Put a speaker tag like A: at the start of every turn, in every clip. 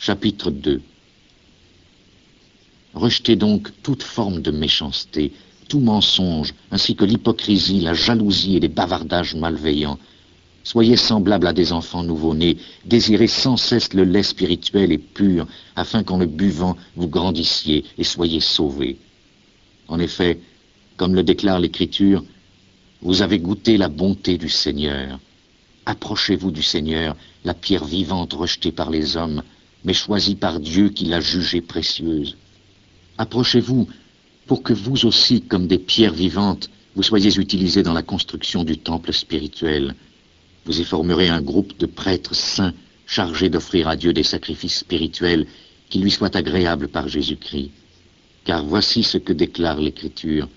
A: Chapitre 2 Rejetez donc toute forme de méchanceté, tout mensonge, ainsi que l'hypocrisie, la jalousie et les bavardages malveillants. Soyez semblables à des enfants nouveau-nés, désirez sans cesse le lait spirituel et pur, afin qu'en le buvant vous grandissiez et soyez sauvés. En effet, comme le déclare l'Écriture, vous avez goûté la bonté du Seigneur. Approchez-vous du Seigneur, la pierre vivante rejetée par les hommes, mais choisie par Dieu qui l'a jugée précieuse. Approchez-vous pour que vous aussi, comme des pierres vivantes, vous soyez utilisés dans la construction du temple spirituel. Vous y formerez un groupe de prêtres saints chargés d'offrir à Dieu des sacrifices spirituels qui lui soient agréables par Jésus-Christ. Car voici ce que déclare l'Écriture.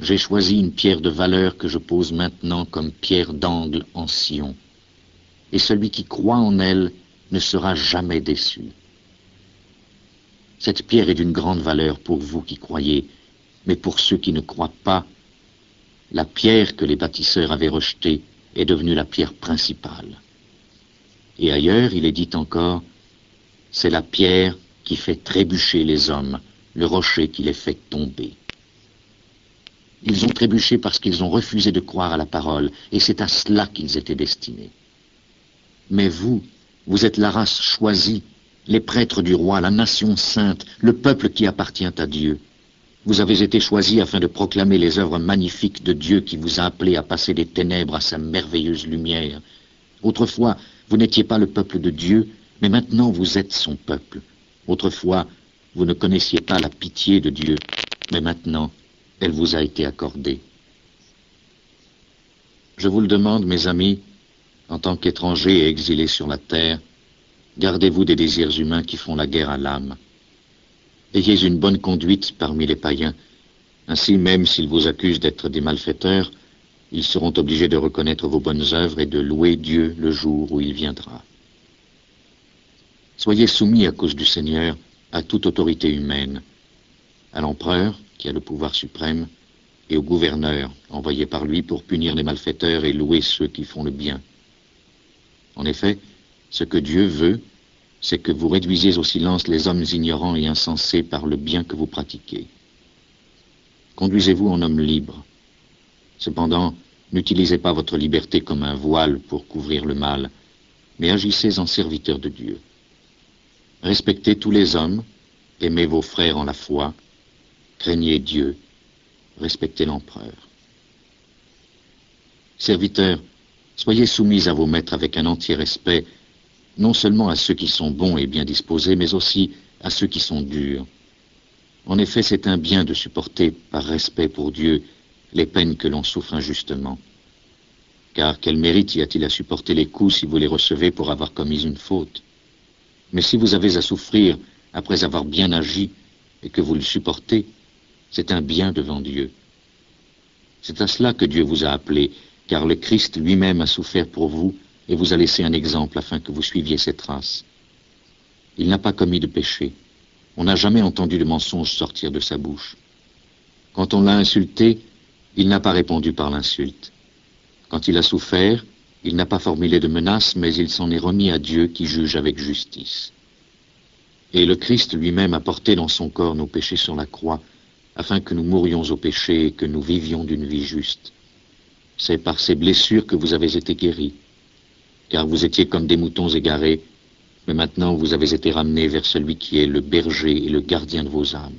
A: J'ai choisi une pierre de valeur que je pose maintenant comme pierre d'angle en Sion. Et celui qui croit en elle ne sera jamais déçu. Cette pierre est d'une grande valeur pour vous qui croyez, mais pour ceux qui ne croient pas, la pierre que les bâtisseurs avaient rejetée est devenue la pierre principale. Et ailleurs, il est dit encore, c'est la pierre qui fait trébucher les hommes, le rocher qui les fait tomber. Ils ont trébuché parce qu'ils ont refusé de croire à la parole, et c'est à cela qu'ils étaient destinés. Mais vous, vous êtes la race choisie, les prêtres du roi, la nation sainte, le peuple qui appartient à Dieu. Vous avez été choisis afin de proclamer les œuvres magnifiques de Dieu qui vous a appelés à passer des ténèbres à sa merveilleuse lumière. Autrefois, vous n'étiez pas le peuple de Dieu, mais maintenant vous êtes son peuple. Autrefois, vous ne connaissiez pas la pitié de Dieu, mais maintenant, elle vous a été accordée. Je vous le demande, mes amis, en tant qu'étrangers et exilés sur la terre, Gardez-vous des désirs humains qui font la guerre à l'âme. Ayez une bonne conduite parmi les païens. Ainsi, même s'ils vous accusent d'être des malfaiteurs, ils seront obligés de reconnaître vos bonnes œuvres et de louer Dieu le jour où il viendra. Soyez soumis à cause du Seigneur à toute autorité humaine, à l'empereur, qui a le pouvoir suprême, et au gouverneur, envoyé par lui pour punir les malfaiteurs et louer ceux qui font le bien. En effet, ce que Dieu veut, c'est que vous réduisiez au silence les hommes ignorants et insensés par le bien que vous pratiquez. Conduisez-vous en homme libre. Cependant, n'utilisez pas votre liberté comme un voile pour couvrir le mal, mais agissez en serviteur de Dieu. Respectez tous les hommes, aimez vos frères en la foi, craignez Dieu, respectez l'empereur. Serviteurs, soyez soumis à vos maîtres avec un entier respect non seulement à ceux qui sont bons et bien disposés, mais aussi à ceux qui sont durs. En effet, c'est un bien de supporter, par respect pour Dieu, les peines que l'on souffre injustement. Car quel mérite y a-t-il à supporter les coups si vous les recevez pour avoir commis une faute? Mais si vous avez à souffrir après avoir bien agi et que vous le supportez, c'est un bien devant Dieu. C'est à cela que Dieu vous a appelé, car le Christ lui-même a souffert pour vous et vous a laissé un exemple afin que vous suiviez ses traces. Il n'a pas commis de péché. On n'a jamais entendu de mensonge sortir de sa bouche. Quand on l'a insulté, il n'a pas répondu par l'insulte. Quand il a souffert, il n'a pas formulé de menaces, mais il s'en est remis à Dieu qui juge avec justice. Et le Christ lui-même a porté dans son corps nos péchés sur la croix, afin que nous mourions au péché et que nous vivions d'une vie juste. C'est par ces blessures que vous avez été guéris car vous étiez comme des moutons égarés, mais maintenant vous avez été ramenés vers celui qui est le berger et le gardien de vos âmes.